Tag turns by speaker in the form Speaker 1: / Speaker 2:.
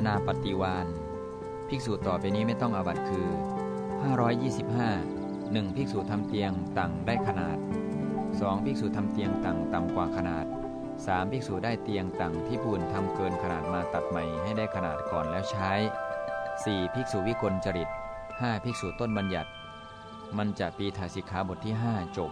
Speaker 1: อนาปฏิวานภิกษุต่อไปนี้ไม่ต้องอาบัตคือ 525 1. ภิกษุทำเตียงต่างได้ขนาด 2. ภิกษุทำเตียงต่างต่ำกว่าขนาด 3. ภิกษุได้เตียงต่างที่ปูนทำเกินขนาดมาตัดใหม่ให้ได้ขนาดก่อนแล้วใช้ 4. ภิกษุวิกลจริต 5. ภิกษุต้นบัญญัติ มันจะปีถาสิกขาบทที่ 5 จบ